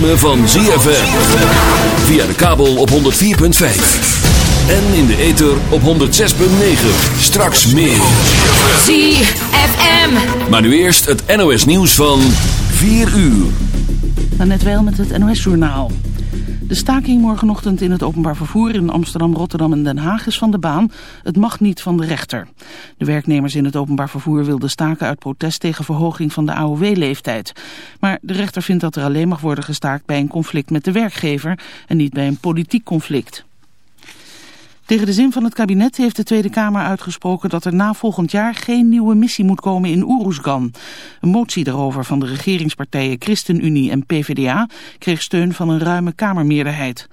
Ritme van ZFM. Via de kabel op 104.5. En in de ether op 106.9. Straks meer. ZFM. Maar nu eerst het NOS nieuws van 4 uur. Dan net wel met het NOS-journaal. De staking morgenochtend in het openbaar vervoer in Amsterdam, Rotterdam en Den Haag is van de baan. Het mag niet van de rechter. De werknemers in het openbaar vervoer wilden staken uit protest tegen verhoging van de AOW-leeftijd. Maar de rechter vindt dat er alleen mag worden gestaakt bij een conflict met de werkgever en niet bij een politiek conflict. Tegen de zin van het kabinet heeft de Tweede Kamer uitgesproken dat er na volgend jaar geen nieuwe missie moet komen in Oeroesgan. Een motie daarover van de regeringspartijen ChristenUnie en PvdA kreeg steun van een ruime Kamermeerderheid.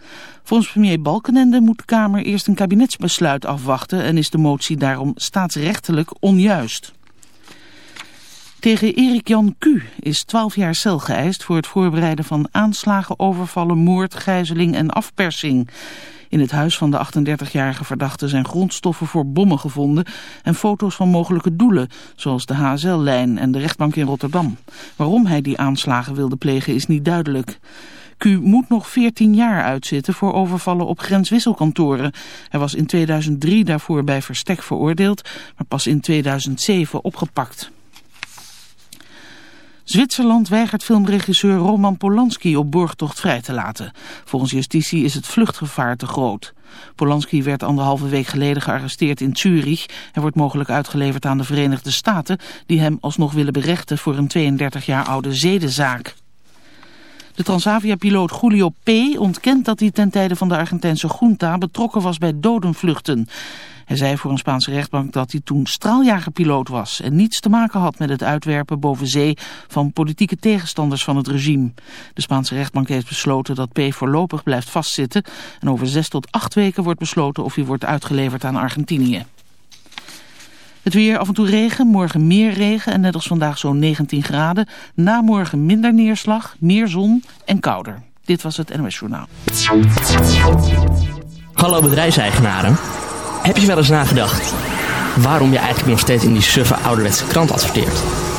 Volgens premier Balkenende moet de Kamer eerst een kabinetsbesluit afwachten en is de motie daarom staatsrechtelijk onjuist. Tegen Erik Jan Q. is 12 jaar cel geëist voor het voorbereiden van aanslagen, overvallen, moord, gijzeling en afpersing. In het huis van de 38-jarige verdachte zijn grondstoffen voor bommen gevonden en foto's van mogelijke doelen, zoals de HSL-lijn en de rechtbank in Rotterdam. Waarom hij die aanslagen wilde plegen is niet duidelijk. Q moet nog 14 jaar uitzitten voor overvallen op grenswisselkantoren. Hij was in 2003 daarvoor bij verstek veroordeeld, maar pas in 2007 opgepakt. Zwitserland weigert filmregisseur Roman Polanski op borgtocht vrij te laten. Volgens justitie is het vluchtgevaar te groot. Polanski werd anderhalve week geleden gearresteerd in Zurich. Hij wordt mogelijk uitgeleverd aan de Verenigde Staten... die hem alsnog willen berechten voor een 32 jaar oude zedenzaak. De Transavia-piloot Julio P. ontkent dat hij ten tijde van de Argentijnse junta betrokken was bij dodenvluchten. Hij zei voor een Spaanse rechtbank dat hij toen straaljagerpiloot was en niets te maken had met het uitwerpen boven zee van politieke tegenstanders van het regime. De Spaanse rechtbank heeft besloten dat P. voorlopig blijft vastzitten en over zes tot acht weken wordt besloten of hij wordt uitgeleverd aan Argentinië. Het weer af en toe regen, morgen meer regen en net als vandaag zo'n 19 graden. Na morgen minder neerslag, meer zon en kouder. Dit was het NOS Journaal. Hallo bedrijfseigenaren. Heb je wel eens nagedacht waarom je eigenlijk nog steeds in die suffe ouderwetse krant adverteert?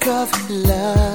book of love.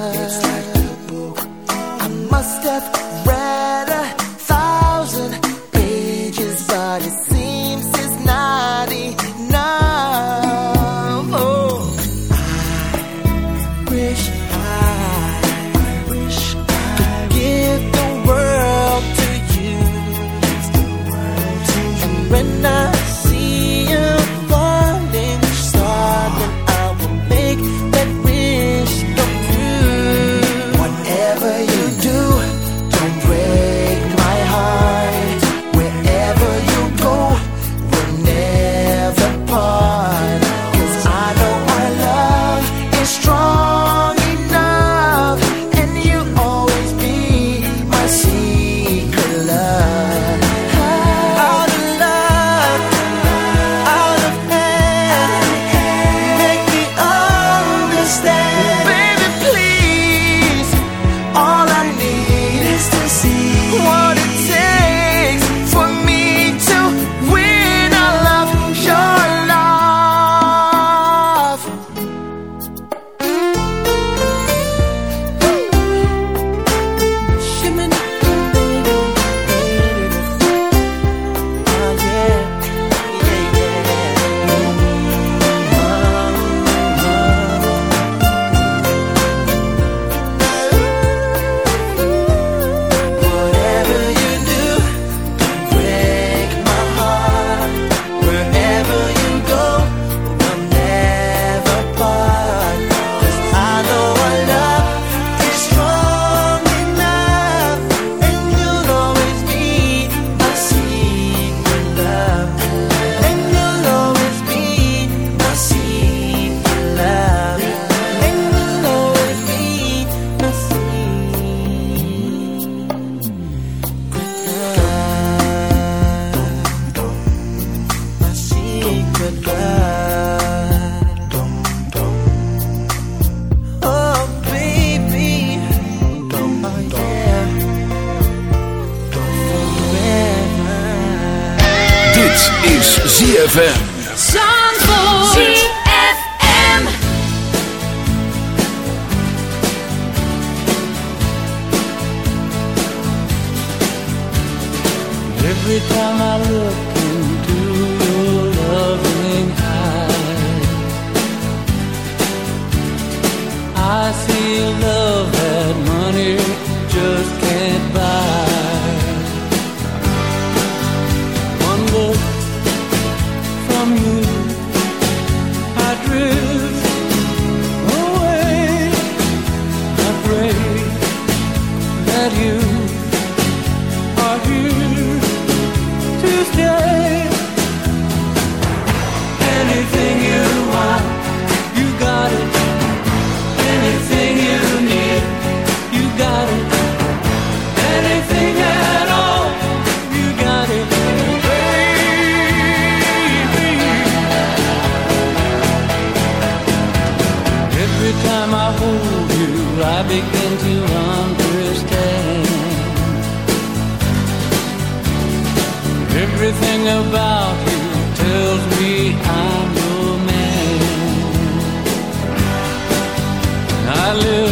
The thing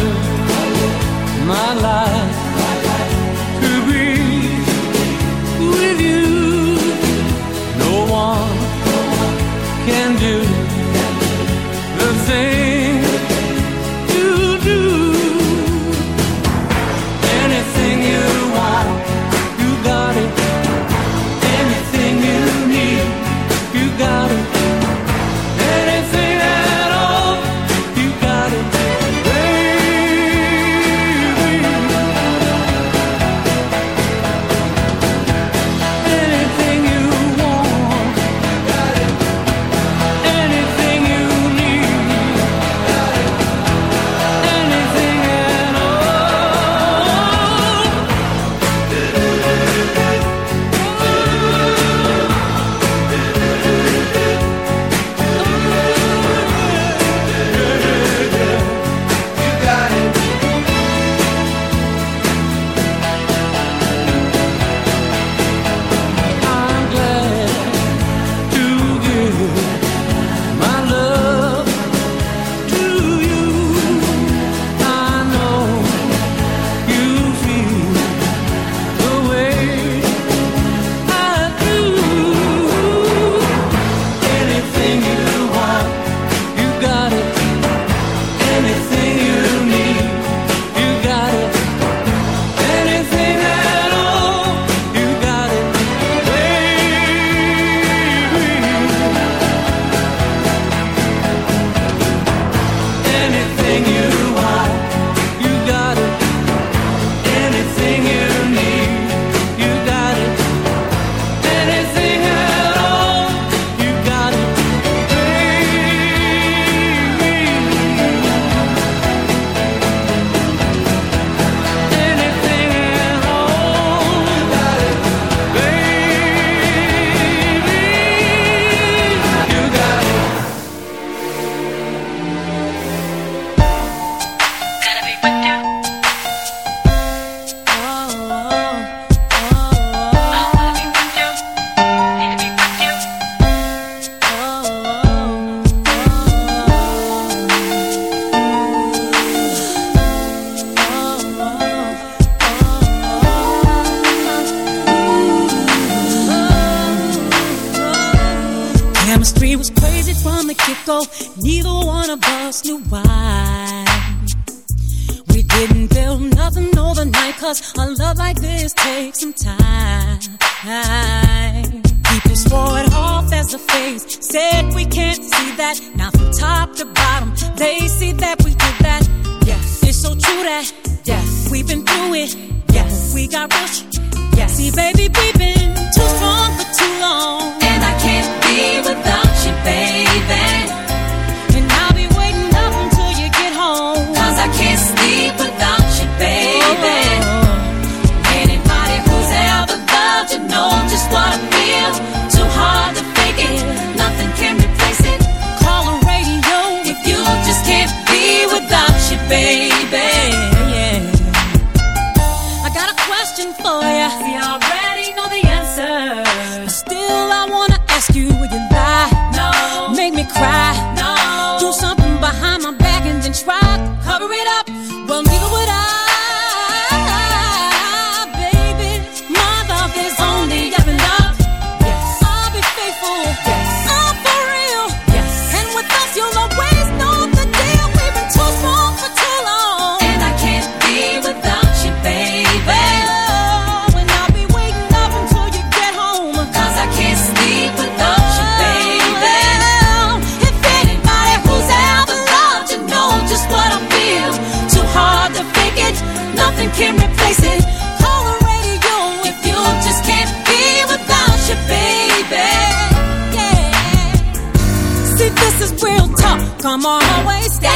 Come on, always stay.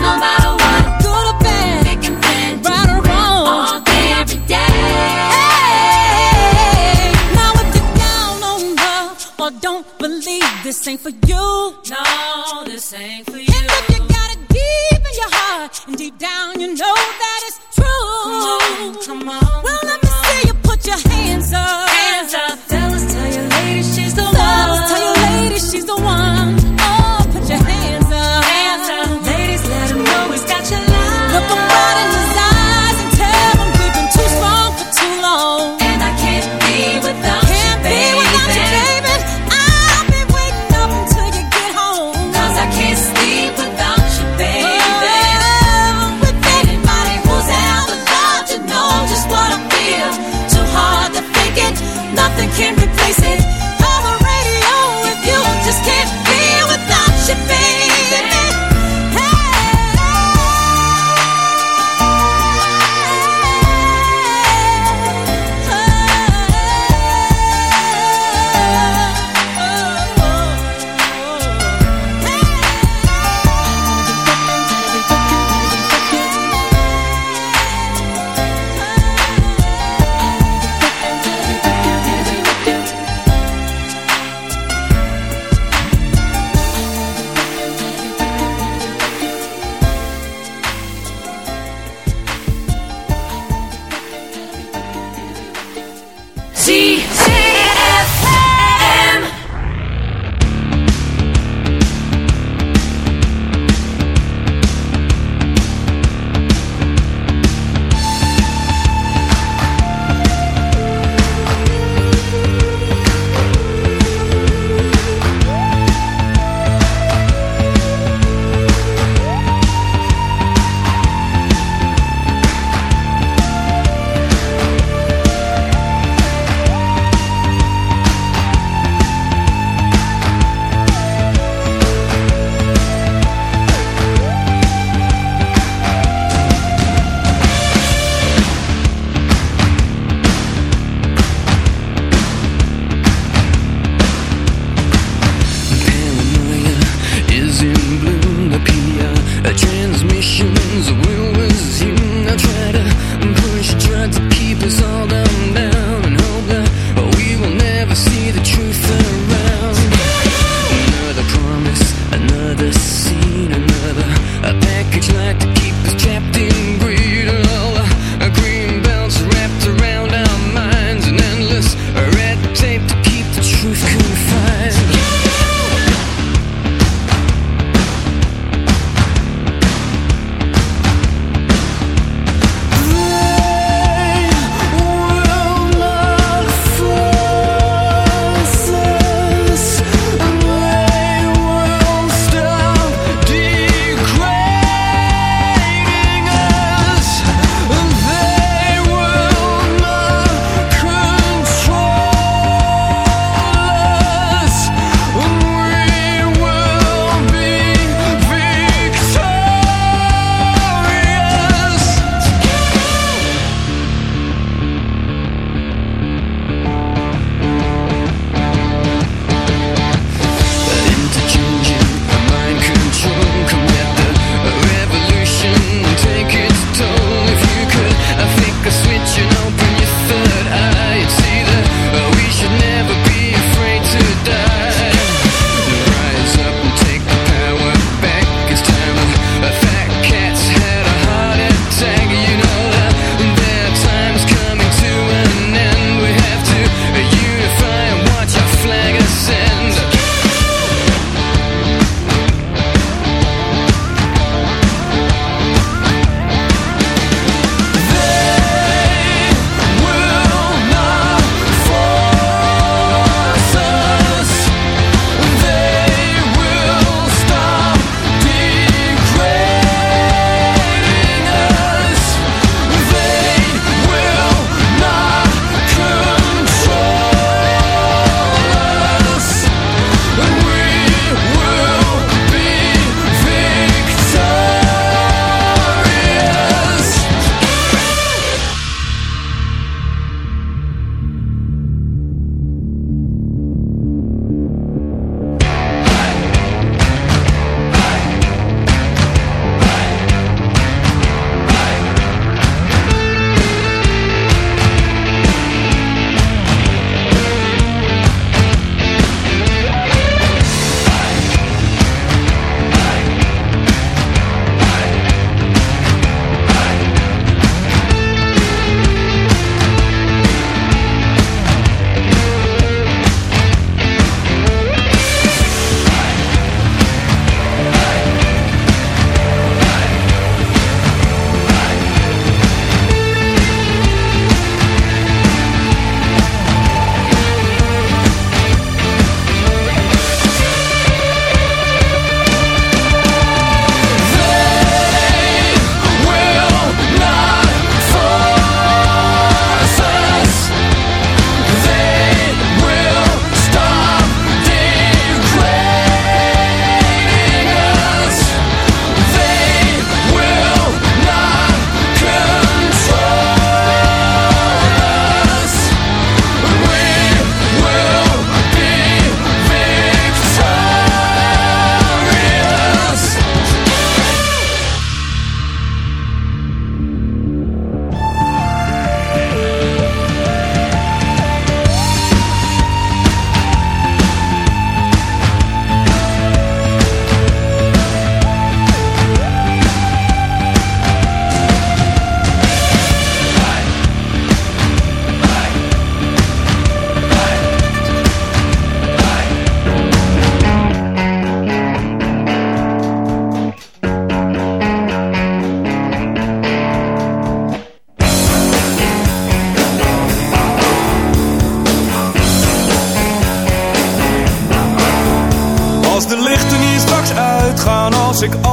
No matter what, good or bad, thick and thin, right or wrong, all day every day. Hey, now if you're down on love or don't believe this ain't for you, no, this ain't.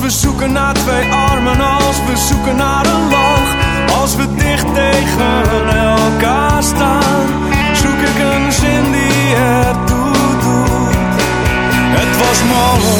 We zoeken naar twee armen, als we zoeken naar een lach. Als we dicht tegen elkaar staan, zoek ik een zin die ertoe doet. Het was mooi,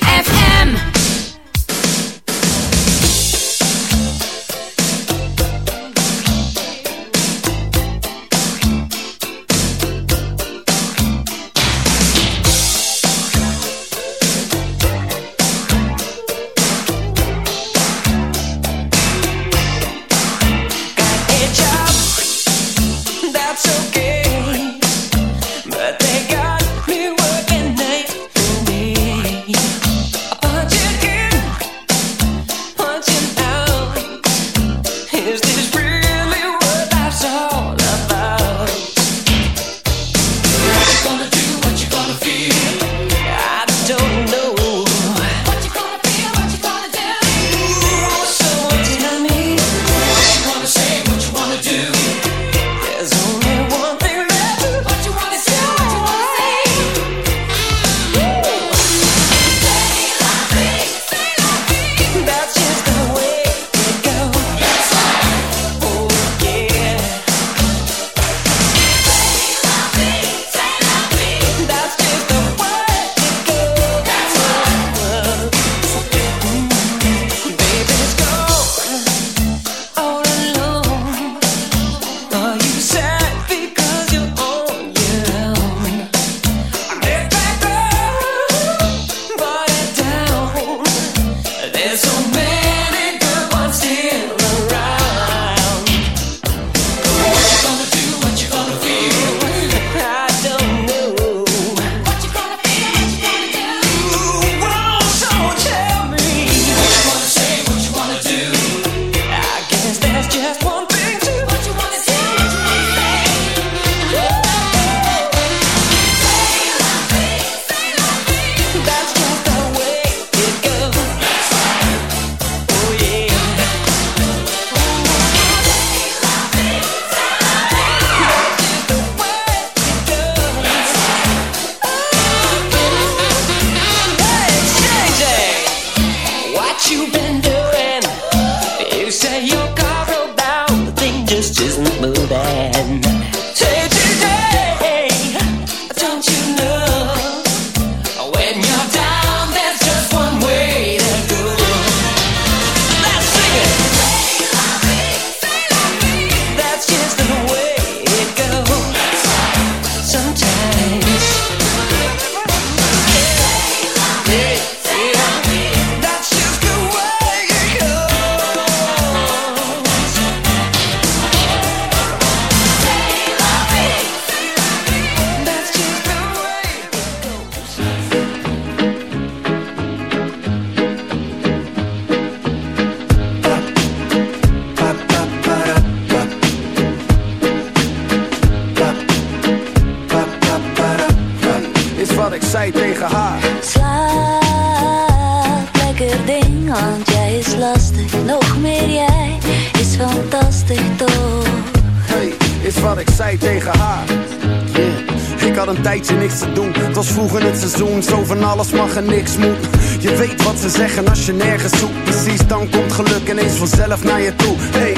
tijdje niks te doen. Het was vroeg in het seizoen, zo van alles mag en niks moet. Je weet wat ze zeggen als je nergens zoekt. Precies, dan komt geluk ineens vanzelf naar je toe. Hey,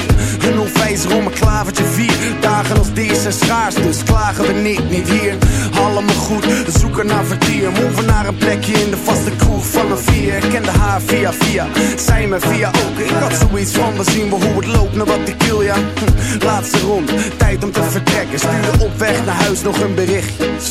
een onwijzer om een klavertje vier. Dagen als deze zijn schaars, dus klagen we niet, niet hier. Allemaal goed, we zoeken naar vertier. Moven naar een plekje in de vaste kroeg van een vier. Ik kende haar via via, zij me via ook. Ik had zoiets van, we zien wel hoe het loopt, naar wat ik wil, ja. Hm, laatste rond, tijd om te vertrekken. Stuurde op weg naar huis nog een berichtje.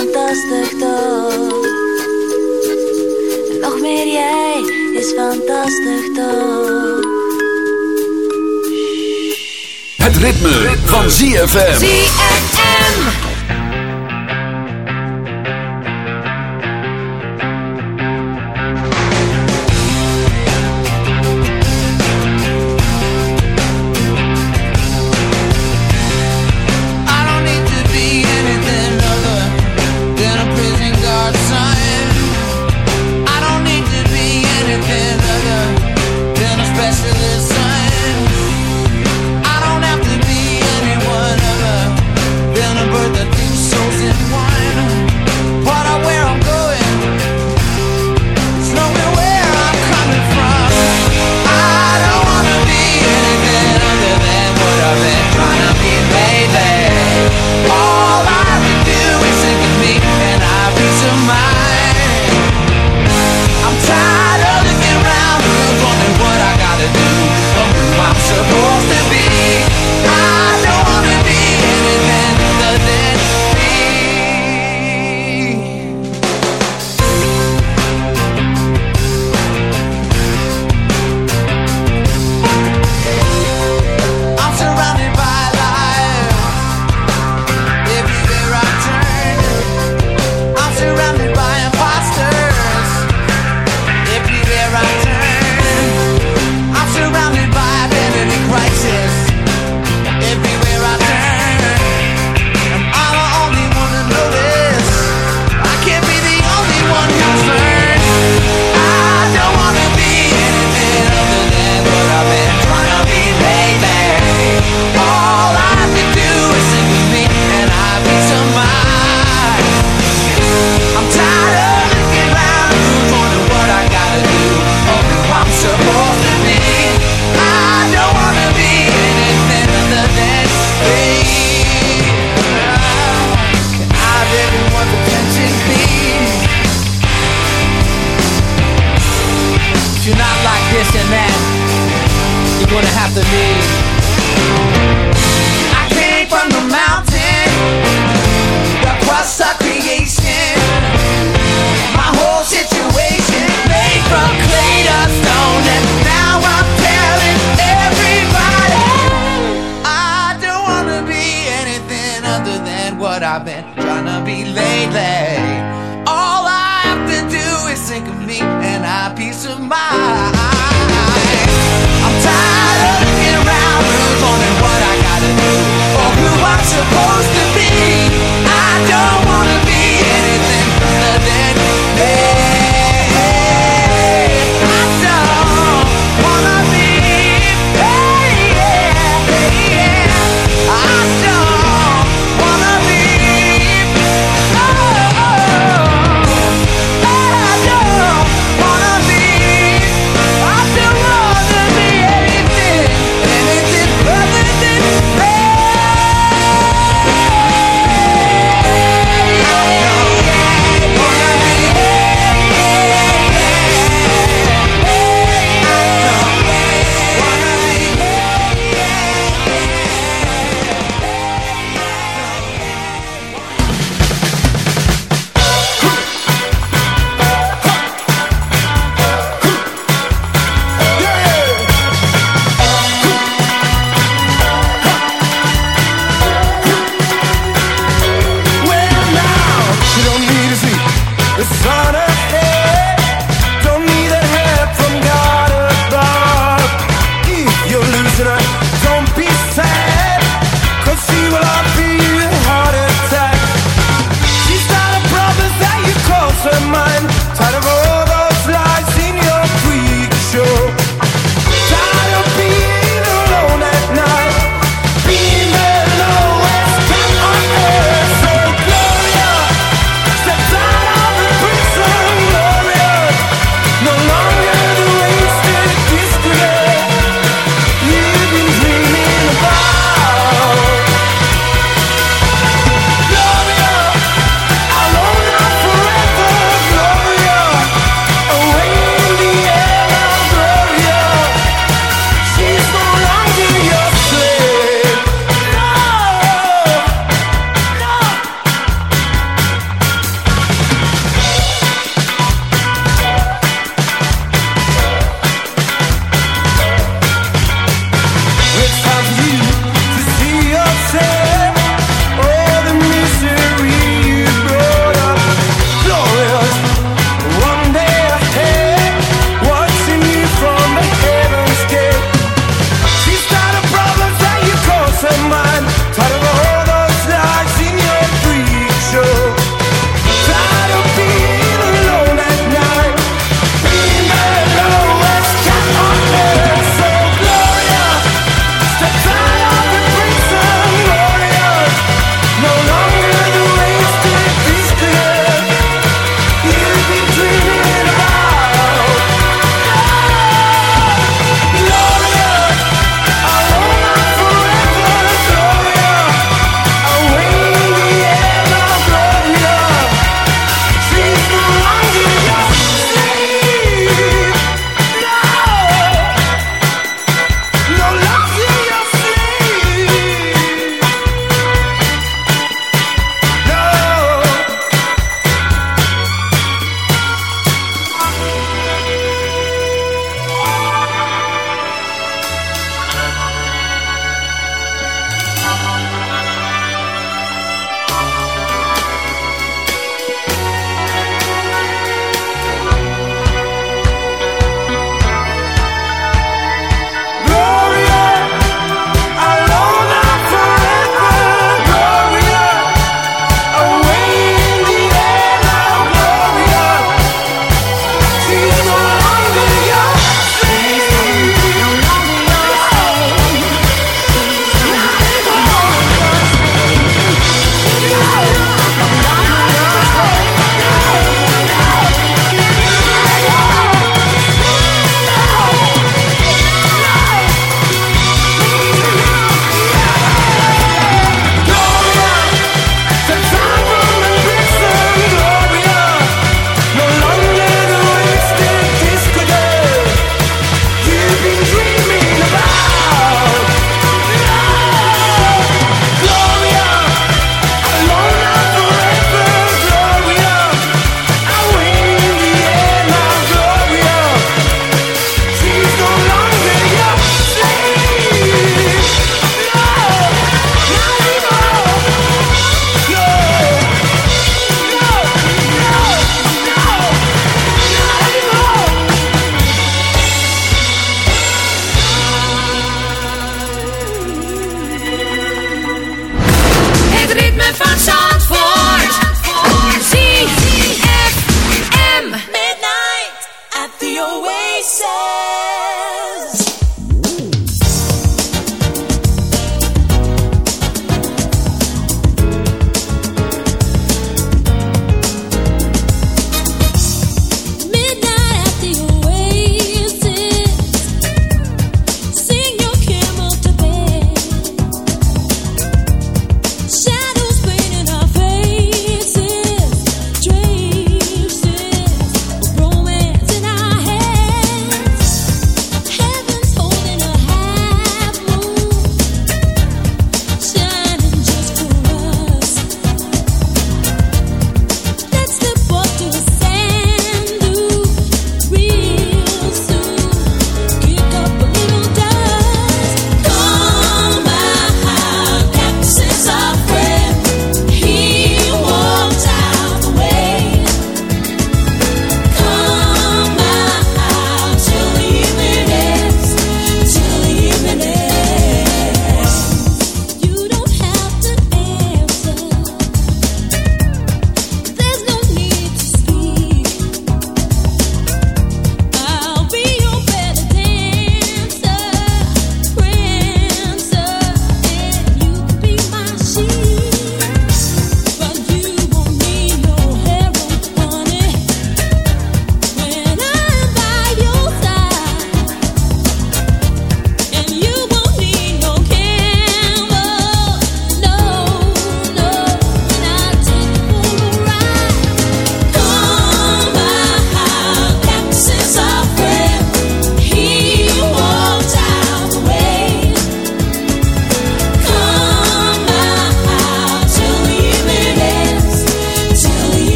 fantastisch toch. Nog meer jij is fantastisch toch. Het ritme, van ZFM. ZFM.